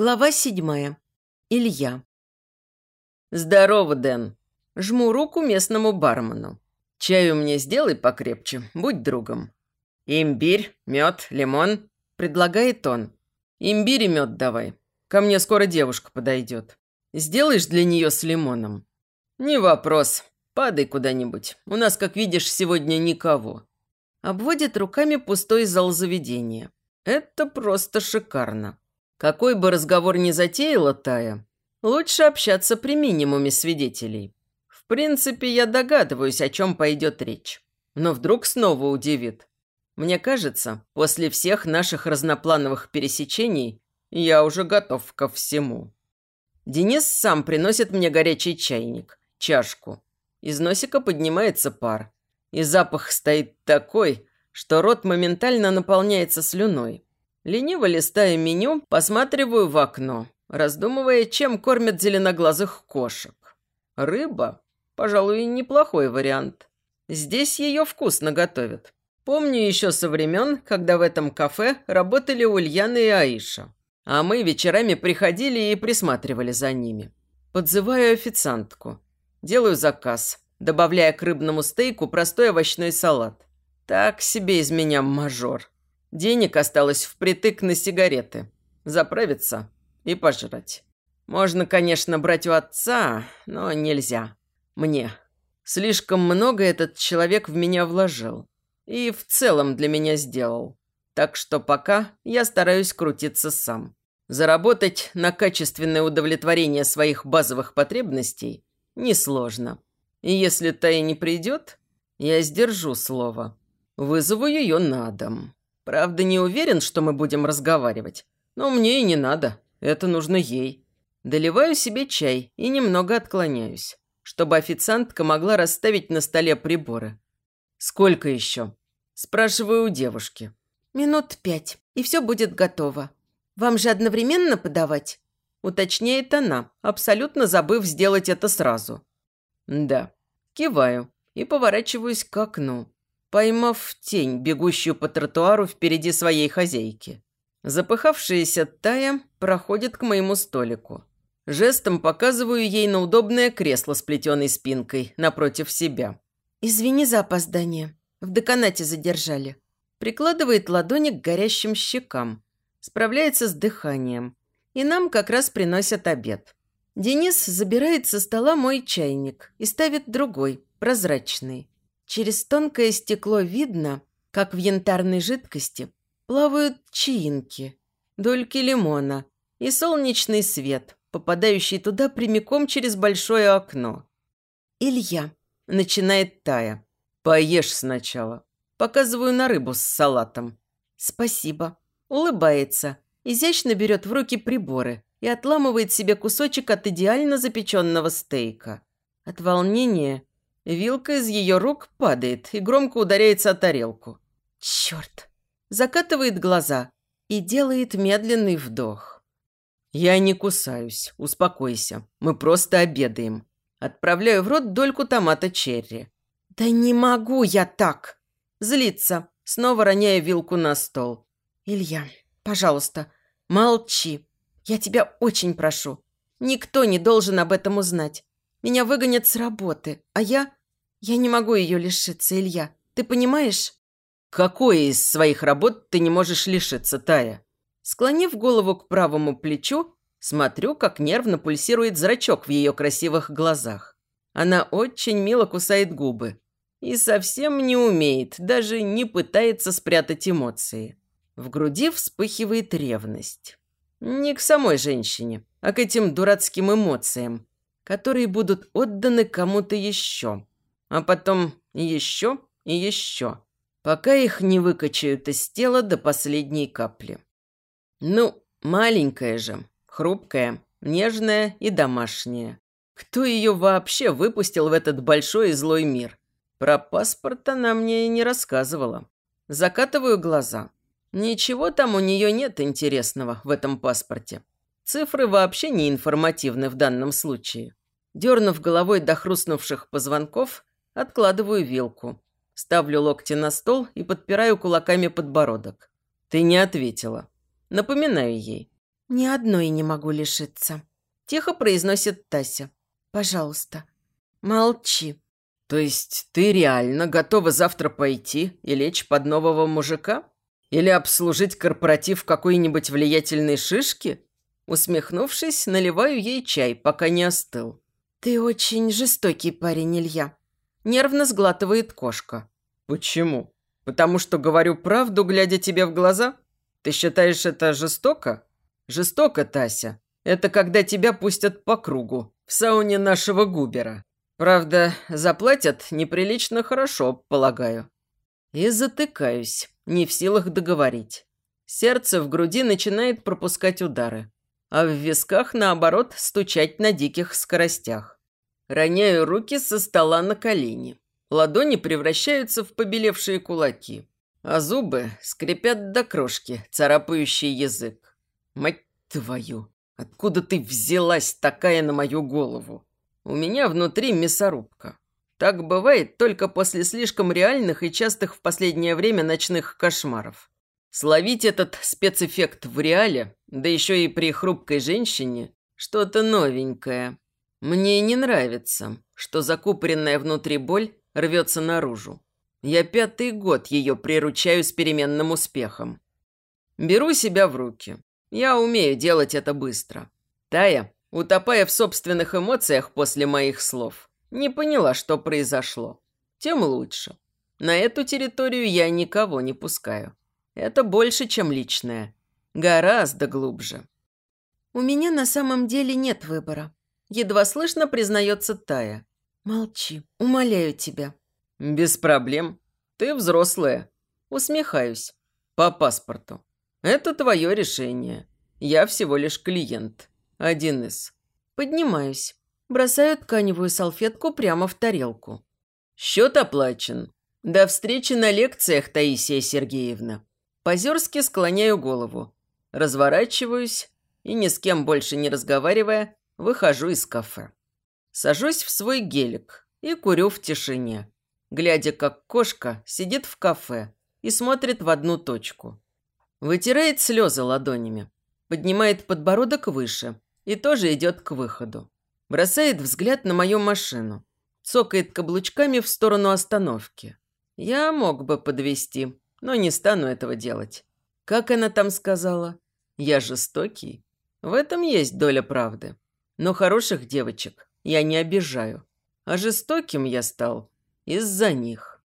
Глава седьмая. Илья. «Здорово, Дэн!» Жму руку местному бармену. «Чаю мне сделай покрепче, будь другом». «Имбирь, мед, лимон», – предлагает он. «Имбирь и мед давай. Ко мне скоро девушка подойдет. Сделаешь для нее с лимоном?» «Не вопрос. Падай куда-нибудь. У нас, как видишь, сегодня никого». Обводит руками пустой зал заведения. «Это просто шикарно». Какой бы разговор ни затеяла Тая, лучше общаться при минимуме свидетелей. В принципе, я догадываюсь, о чем пойдет речь. Но вдруг снова удивит. Мне кажется, после всех наших разноплановых пересечений я уже готов ко всему. Денис сам приносит мне горячий чайник, чашку. Из носика поднимается пар. И запах стоит такой, что рот моментально наполняется слюной. Лениво листая меню, посматриваю в окно, раздумывая, чем кормят зеленоглазых кошек. Рыба, пожалуй, неплохой вариант. Здесь ее вкусно готовят. Помню еще со времен, когда в этом кафе работали Ульяна и Аиша. А мы вечерами приходили и присматривали за ними. Подзываю официантку. Делаю заказ, добавляя к рыбному стейку простой овощной салат. Так себе из меня мажор. Денег осталось впритык на сигареты. Заправиться и пожрать. Можно, конечно, брать у отца, но нельзя. Мне. Слишком много этот человек в меня вложил. И в целом для меня сделал. Так что пока я стараюсь крутиться сам. Заработать на качественное удовлетворение своих базовых потребностей несложно. И если та не придет, я сдержу слово. Вызову ее на дом. Правда, не уверен, что мы будем разговаривать. Но мне и не надо. Это нужно ей. Доливаю себе чай и немного отклоняюсь, чтобы официантка могла расставить на столе приборы. «Сколько еще?» Спрашиваю у девушки. «Минут пять, и все будет готово. Вам же одновременно подавать?» Уточняет она, абсолютно забыв сделать это сразу. «Да». Киваю и поворачиваюсь к окну поймав тень, бегущую по тротуару впереди своей хозяйки. Запыхавшаяся Тая проходит к моему столику. Жестом показываю ей на удобное кресло с плетеной спинкой напротив себя. «Извини за опоздание. В деканате задержали». Прикладывает ладони к горящим щекам. Справляется с дыханием. И нам как раз приносят обед. Денис забирает со стола мой чайник и ставит другой, прозрачный. Через тонкое стекло видно, как в янтарной жидкости плавают чаинки, дольки лимона и солнечный свет, попадающий туда прямиком через большое окно. «Илья», – начинает Тая. «Поешь сначала». Показываю на рыбу с салатом. «Спасибо». Улыбается, изящно берет в руки приборы и отламывает себе кусочек от идеально запеченного стейка. От волнения Вилка из ее рук падает и громко ударяется о тарелку. Черт! Закатывает глаза и делает медленный вдох. Я не кусаюсь, успокойся. Мы просто обедаем. Отправляю в рот дольку томата черри. Да не могу я так! Злится, снова роняя вилку на стол. Илья, пожалуйста, молчи. Я тебя очень прошу. Никто не должен об этом узнать. Меня выгонят с работы, а я «Я не могу ее лишиться, Илья. Ты понимаешь?» «Какой из своих работ ты не можешь лишиться, Тая?» Склонив голову к правому плечу, смотрю, как нервно пульсирует зрачок в ее красивых глазах. Она очень мило кусает губы и совсем не умеет, даже не пытается спрятать эмоции. В груди вспыхивает ревность. Не к самой женщине, а к этим дурацким эмоциям, которые будут отданы кому-то еще. А потом еще и еще, пока их не выкачают из тела до последней капли. Ну, маленькая же, хрупкая, нежная и домашняя. Кто ее вообще выпустил в этот большой и злой мир? Про паспорт она мне не рассказывала. Закатываю глаза. Ничего там у нее нет интересного в этом паспорте. Цифры вообще не информативны в данном случае. Дернув головой до хрустнувших позвонков, Откладываю вилку. Ставлю локти на стол и подпираю кулаками подбородок. Ты не ответила. Напоминаю ей. Ни одной не могу лишиться. Тихо произносит Тася. Пожалуйста, молчи. То есть ты реально готова завтра пойти и лечь под нового мужика? Или обслужить корпоратив какой-нибудь влиятельной шишки? Усмехнувшись, наливаю ей чай, пока не остыл. «Ты очень жестокий парень, Илья». Нервно сглатывает кошка. «Почему? Потому что говорю правду, глядя тебе в глаза? Ты считаешь это жестоко?» «Жестоко, Тася. Это когда тебя пустят по кругу, в сауне нашего Губера. Правда, заплатят неприлично хорошо, полагаю». И затыкаюсь, не в силах договорить. Сердце в груди начинает пропускать удары а в висках, наоборот, стучать на диких скоростях. Роняю руки со стола на колени. Ладони превращаются в побелевшие кулаки, а зубы скрипят до крошки, царапающий язык. Мать твою, откуда ты взялась такая на мою голову? У меня внутри мясорубка. Так бывает только после слишком реальных и частых в последнее время ночных кошмаров. Словить этот спецэффект в реале, да еще и при хрупкой женщине, что-то новенькое. Мне не нравится, что закупоренная внутри боль рвется наружу. Я пятый год ее приручаю с переменным успехом. Беру себя в руки. Я умею делать это быстро. Тая, утопая в собственных эмоциях после моих слов, не поняла, что произошло. Тем лучше. На эту территорию я никого не пускаю. Это больше, чем личное. Гораздо глубже. У меня на самом деле нет выбора. Едва слышно признается Тая. Молчи, умоляю тебя. Без проблем. Ты взрослая. Усмехаюсь. По паспорту. Это твое решение. Я всего лишь клиент. Один из. Поднимаюсь. Бросаю тканевую салфетку прямо в тарелку. Счет оплачен. До встречи на лекциях, Таисия Сергеевна. Позерски склоняю голову, разворачиваюсь и, ни с кем больше не разговаривая, выхожу из кафе. Сажусь в свой гелик и курю в тишине, глядя, как кошка сидит в кафе и смотрит в одну точку. Вытирает слезы ладонями, поднимает подбородок выше и тоже идет к выходу. Бросает взгляд на мою машину, цокает каблучками в сторону остановки. Я мог бы подвести, но не стану этого делать. Как она там сказала? Я жестокий. В этом есть доля правды. Но хороших девочек я не обижаю. А жестоким я стал из-за них.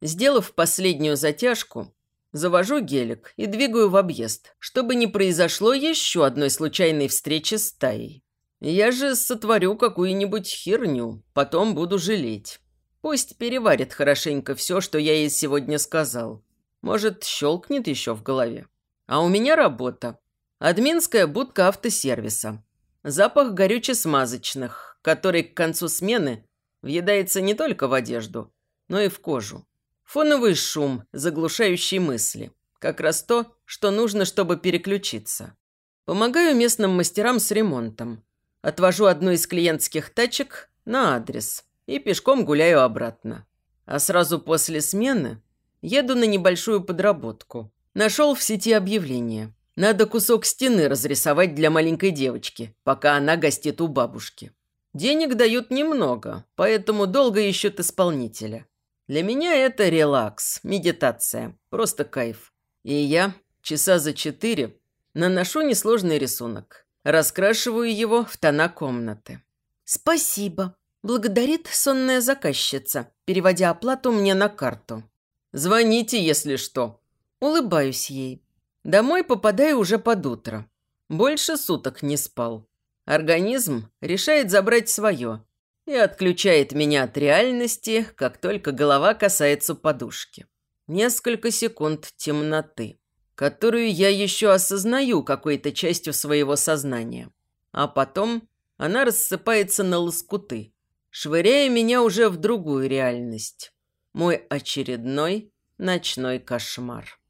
Сделав последнюю затяжку, завожу гелик и двигаю в объезд, чтобы не произошло еще одной случайной встречи с Таей. Я же сотворю какую-нибудь херню, потом буду жалеть. Пусть переварит хорошенько все, что я ей сегодня сказал. Может, щелкнет еще в голове. А у меня работа. Админская будка автосервиса. Запах горюче-смазочных, который к концу смены въедается не только в одежду, но и в кожу. Фоновый шум, заглушающий мысли. Как раз то, что нужно, чтобы переключиться. Помогаю местным мастерам с ремонтом. Отвожу одну из клиентских тачек на адрес – и пешком гуляю обратно. А сразу после смены еду на небольшую подработку. Нашел в сети объявление. Надо кусок стены разрисовать для маленькой девочки, пока она гостит у бабушки. Денег дают немного, поэтому долго ищут исполнителя. Для меня это релакс, медитация, просто кайф. И я часа за четыре наношу несложный рисунок, раскрашиваю его в тона комнаты. «Спасибо», Благодарит сонная заказчица, переводя оплату мне на карту. «Звоните, если что». Улыбаюсь ей. Домой попадаю уже под утро. Больше суток не спал. Организм решает забрать свое и отключает меня от реальности, как только голова касается подушки. Несколько секунд темноты, которую я еще осознаю какой-то частью своего сознания. А потом она рассыпается на лоскуты, швыряя меня уже в другую реальность. Мой очередной ночной кошмар.